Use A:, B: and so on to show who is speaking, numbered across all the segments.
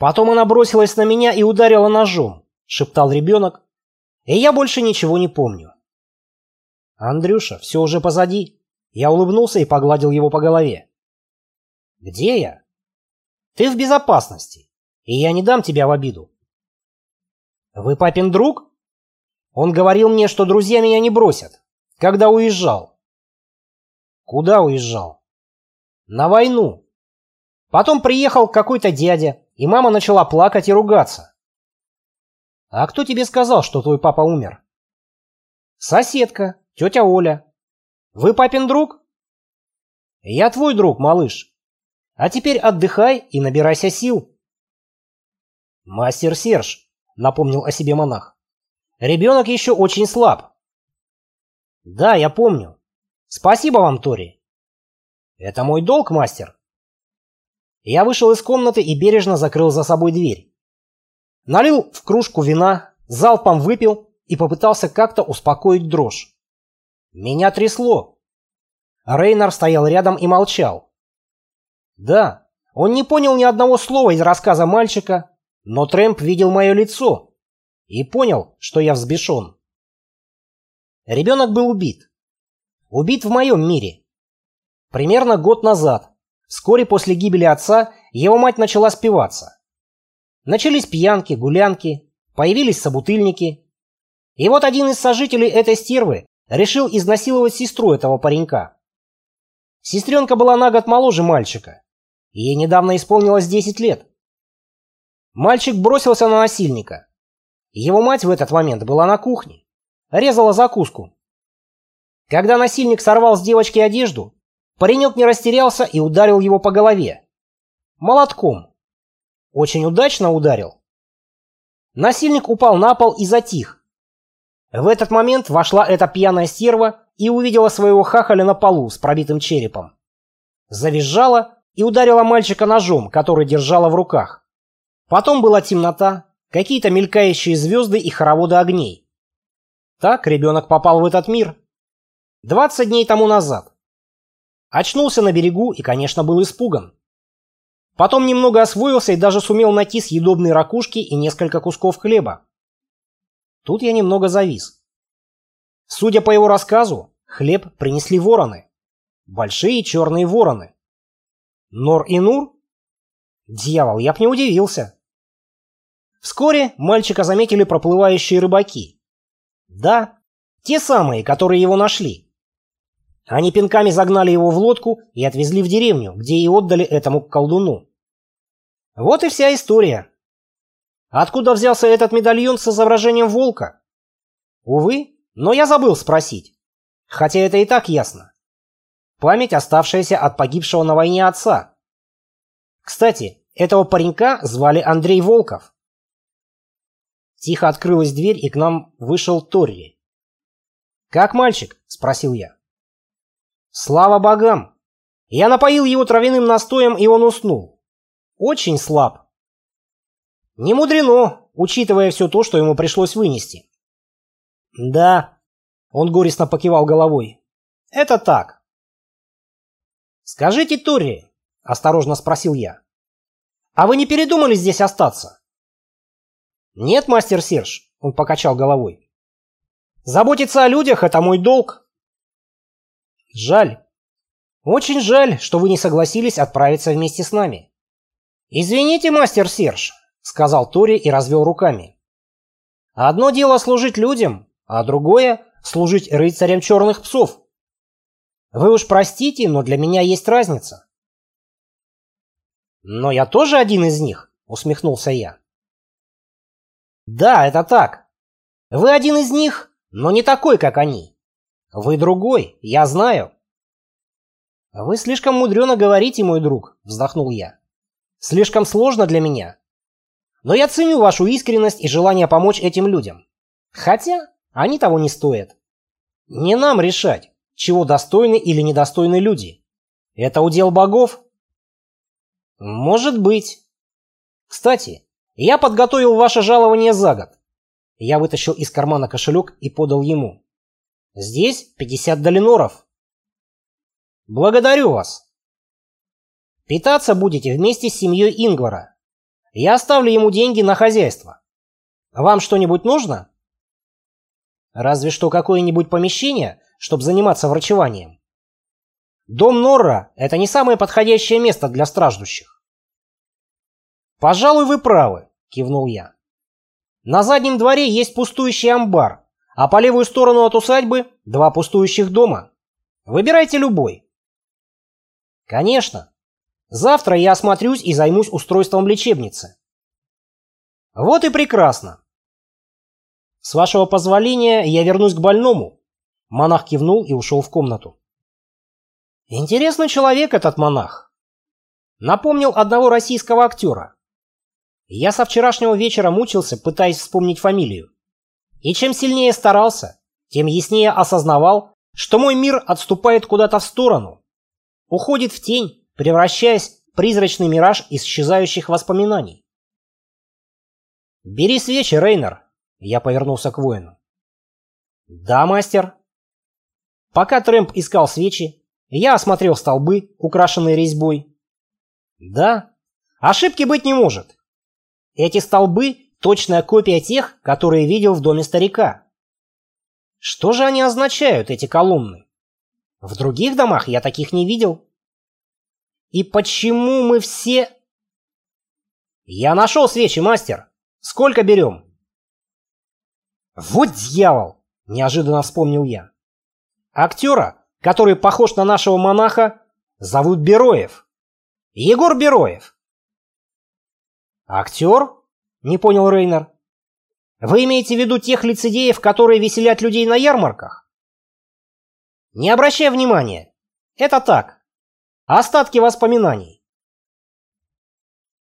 A: Потом она бросилась на меня и ударила ножом, шептал ребенок, и я больше ничего не помню. Андрюша, все уже позади. Я улыбнулся и погладил его по голове. Где я? Ты в безопасности, и я не дам тебя в обиду. Вы папин друг? Он говорил мне, что друзья меня не бросят, когда уезжал. Куда уезжал? На войну. Потом приехал какой-то дядя, и мама начала плакать и ругаться. А кто тебе сказал, что твой папа умер? Соседка, тетя Оля. Вы папин друг? Я твой друг, малыш. А теперь отдыхай и набирайся сил. Мастер Серж, напомнил о себе монах. Ребенок еще очень слаб. Да, я помню. Спасибо вам, Тори. Это мой долг, мастер. Я вышел из комнаты и бережно закрыл за собой дверь. Налил в кружку вина, залпом выпил и попытался как-то успокоить дрожь. Меня трясло. Рейнар стоял рядом и молчал. Да, он не понял ни одного слова из рассказа мальчика, но Трэмп видел мое лицо и понял, что я взбешен. Ребенок был убит. Убит в моем мире. Примерно год назад, вскоре после гибели отца, его мать начала спиваться. Начались пьянки, гулянки, появились собутыльники. И вот один из сожителей этой стервы решил изнасиловать сестру этого паренька. Сестренка была на год моложе мальчика, Ей недавно исполнилось 10 лет. Мальчик бросился на насильника. Его мать в этот момент была на кухне. Резала закуску. Когда насильник сорвал с девочки одежду, паренек не растерялся и ударил его по голове. Молотком. Очень удачно ударил. Насильник упал на пол и затих. В этот момент вошла эта пьяная стерва и увидела своего хахаля на полу с пробитым черепом. Завизжала и ударила мальчика ножом, который держала в руках. Потом была темнота, какие-то мелькающие звезды и хороводы огней. Так ребенок попал в этот мир. 20 дней тому назад. Очнулся на берегу и, конечно, был испуган. Потом немного освоился и даже сумел найти съедобные ракушки и несколько кусков хлеба. Тут я немного завис. Судя по его рассказу, хлеб принесли вороны. Большие черные вороны. Нор и Нур? Дьявол, я б не удивился. Вскоре мальчика заметили проплывающие рыбаки. Да, те самые, которые его нашли. Они пинками загнали его в лодку и отвезли в деревню, где и отдали этому колдуну. Вот и вся история. Откуда взялся этот медальон с изображением волка? Увы, но я забыл спросить. Хотя это и так ясно. Память, оставшаяся от погибшего на войне отца. Кстати, этого паренька звали Андрей Волков. Тихо открылась дверь, и к нам вышел Торри. «Как мальчик?» – спросил я. «Слава богам! Я напоил его травяным настоем, и он уснул. Очень слаб. Не мудрено, учитывая все то, что ему пришлось вынести». «Да», – он горестно покивал головой. «Это так. «Скажите, Тори», — осторожно спросил я, — «а вы не передумали здесь остаться?» «Нет, мастер Серж», — он покачал головой. «Заботиться о людях — это мой долг». «Жаль. Очень жаль, что вы не согласились отправиться вместе с нами». «Извините, мастер Серж», — сказал Тори и развел руками. «Одно дело служить людям, а другое — служить рыцарям черных псов». Вы уж простите, но для меня есть разница. Но я тоже один из них, усмехнулся я. Да, это так. Вы один из них, но не такой, как они. Вы другой, я знаю. Вы слишком мудрено говорите, мой друг, вздохнул я. Слишком сложно для меня. Но я ценю вашу искренность и желание помочь этим людям. Хотя они того не стоят. Не нам решать, чего достойны или недостойны люди. Это удел богов? Может быть. Кстати, я подготовил ваше жалование за год. Я вытащил из кармана кошелек и подал ему. Здесь 50 долиноров. Благодарю вас. Питаться будете вместе с семьей Ингвара. Я оставлю ему деньги на хозяйство. Вам что-нибудь нужно? Разве что какое-нибудь помещение, чтобы заниматься врачеванием. Дом Норра – это не самое подходящее место для страждущих. «Пожалуй, вы правы», – кивнул я. «На заднем дворе есть пустующий амбар, а по левую сторону от усадьбы – два пустующих дома. Выбирайте любой». «Конечно. Завтра я осмотрюсь и займусь устройством лечебницы». «Вот и прекрасно. С вашего позволения я вернусь к больному». Монах кивнул и ушел в комнату. Интересный человек этот монах. Напомнил одного российского актера. Я со вчерашнего вечера мучился, пытаясь вспомнить фамилию. И чем сильнее старался, тем яснее осознавал, что мой мир отступает куда-то в сторону, уходит в тень, превращаясь в призрачный мираж исчезающих воспоминаний. «Бери свечи, Рейнер», — я повернулся к воину. «Да, мастер». Пока Трэмп искал свечи, я осмотрел столбы, украшенные резьбой. Да, ошибки быть не может. Эти столбы – точная копия тех, которые видел в доме старика. Что же они означают, эти колонны? В других домах я таких не видел. И почему мы все... Я нашел свечи, мастер. Сколько берем? Вот дьявол! Неожиданно вспомнил я. Актера который похож на нашего монаха, зовут Бероев. Егор Бероев. Актер? Не понял Рейнер. Вы имеете в виду тех лицедеев, которые веселят людей на ярмарках? Не обращай внимания. Это так. Остатки воспоминаний.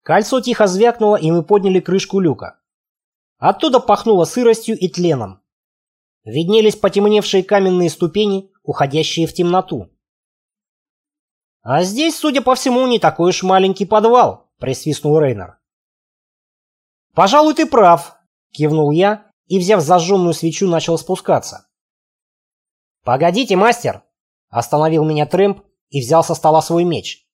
A: Кольцо тихо звякнуло, и мы подняли крышку люка. Оттуда пахнуло сыростью и тленом. Виднелись потемневшие каменные ступени, уходящие в темноту. «А здесь, судя по всему, не такой уж маленький подвал», — присвистнул Рейнер. «Пожалуй, ты прав», — кивнул я и, взяв зажженную свечу, начал спускаться. «Погодите, мастер!» — остановил меня Трэмп и взял со стола свой меч.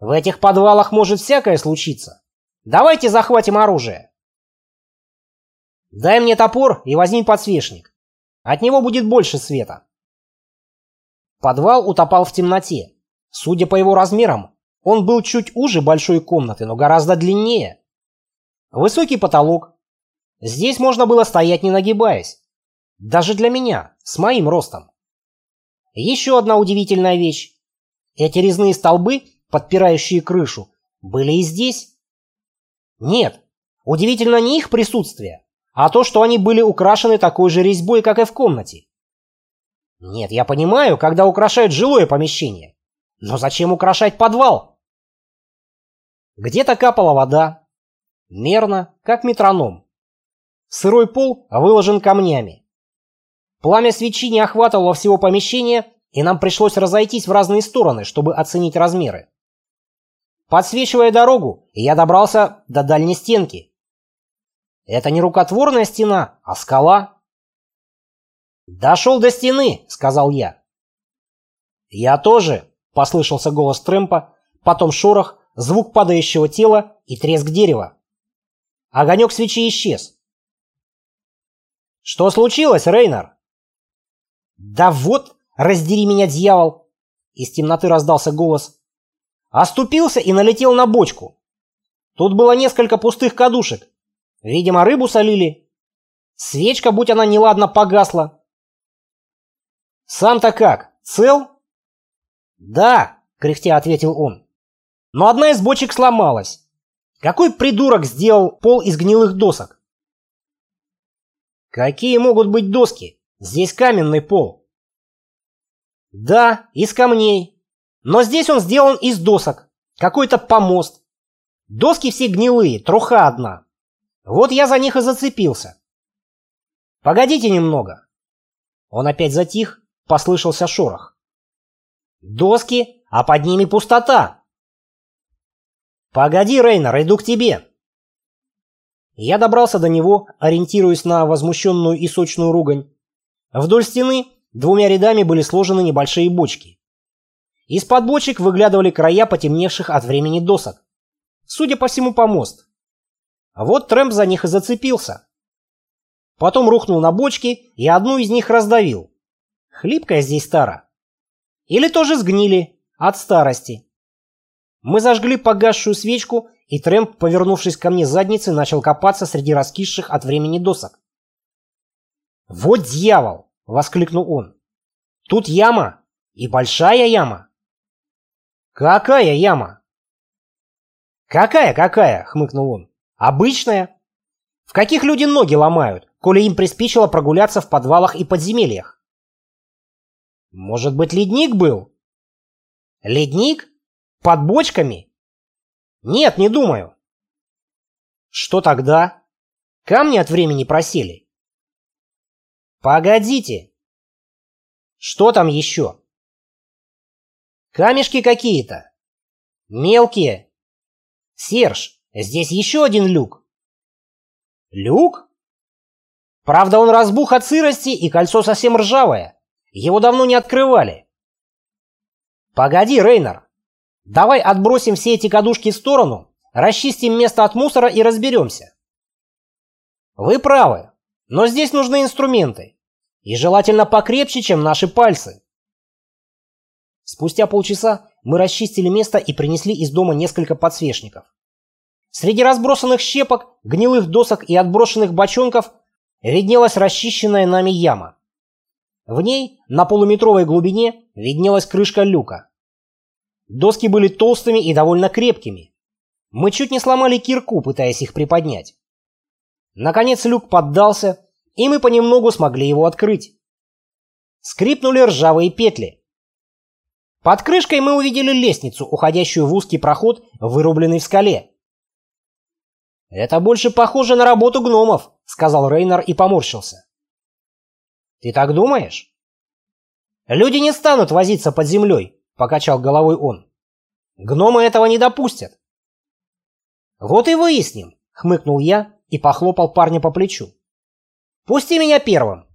A: «В этих подвалах может всякое случиться. Давайте захватим оружие». «Дай мне топор и возьми подсвечник. От него будет больше света». Подвал утопал в темноте. Судя по его размерам, он был чуть уже большой комнаты, но гораздо длиннее. Высокий потолок. Здесь можно было стоять не нагибаясь. Даже для меня, с моим ростом. Еще одна удивительная вещь. Эти резные столбы, подпирающие крышу, были и здесь. Нет, удивительно не их присутствие, а то, что они были украшены такой же резьбой, как и в комнате. Нет, я понимаю, когда украшают жилое помещение. Но зачем украшать подвал? Где-то капала вода. Мерно, как метроном. Сырой пол выложен камнями. Пламя свечи не охватывало всего помещения, и нам пришлось разойтись в разные стороны, чтобы оценить размеры. Подсвечивая дорогу, я добрался до дальней стенки. Это не рукотворная стена, а скала. «Дошел до стены», — сказал я. «Я тоже», — послышался голос Трэмпа, потом шорох, звук падающего тела и треск дерева. Огонек свечи исчез. «Что случилось, Рейнер?» «Да вот, раздери меня, дьявол!» Из темноты раздался голос. Оступился и налетел на бочку. Тут было несколько пустых кадушек. Видимо, рыбу солили. Свечка, будь она неладно, погасла. «Сам-то как? Цел?» «Да», — кряхтя ответил он. «Но одна из бочек сломалась. Какой придурок сделал пол из гнилых досок?» «Какие могут быть доски? Здесь каменный пол». «Да, из камней. Но здесь он сделан из досок. Какой-то помост. Доски все гнилые, труха одна. Вот я за них и зацепился. Погодите немного». Он опять затих, послышался шорох. «Доски, а под ними пустота!» «Погоди, Рейнер, иду к тебе!» Я добрался до него, ориентируясь на возмущенную и сочную ругань. Вдоль стены двумя рядами были сложены небольшие бочки. Из-под бочек выглядывали края потемневших от времени досок. Судя по всему, помост. Вот Трэмп за них и зацепился. Потом рухнул на бочки и одну из них раздавил. Хлипкая здесь тара. Или тоже сгнили от старости. Мы зажгли погасшую свечку, и Трэмп, повернувшись ко мне задницей, начал копаться среди раскисших от времени досок. «Вот дьявол!» — воскликнул он. «Тут яма! И большая яма!» «Какая яма?» «Какая-какая?» — хмыкнул он. «Обычная. В каких люди ноги ломают, коли им приспичило прогуляться в подвалах и подземельях?» «Может быть, ледник был?» «Ледник? Под бочками?» «Нет, не думаю». «Что тогда? Камни от времени просели?» «Погодите!» «Что там еще?» «Камешки какие-то. Мелкие, Серж, здесь еще один люк. Люк? Правда, он разбух от сырости, и кольцо совсем ржавое. Его давно не открывали. Погоди, Рейнер. Давай отбросим все эти кадушки в сторону, расчистим место от мусора и разберемся. Вы правы, но здесь нужны инструменты. И желательно покрепче, чем наши пальцы. Спустя полчаса мы расчистили место и принесли из дома несколько подсвечников. Среди разбросанных щепок, гнилых досок и отброшенных бочонков виднелась расчищенная нами яма. В ней на полуметровой глубине виднелась крышка люка. Доски были толстыми и довольно крепкими. Мы чуть не сломали кирку, пытаясь их приподнять. Наконец люк поддался, и мы понемногу смогли его открыть. Скрипнули ржавые петли. Под крышкой мы увидели лестницу, уходящую в узкий проход, вырубленный в скале. «Это больше похоже на работу гномов», — сказал Рейнар и поморщился. «Ты так думаешь?» «Люди не станут возиться под землей», — покачал головой он. «Гномы этого не допустят». «Вот и выясним», — хмыкнул я и похлопал парня по плечу. «Пусти меня первым».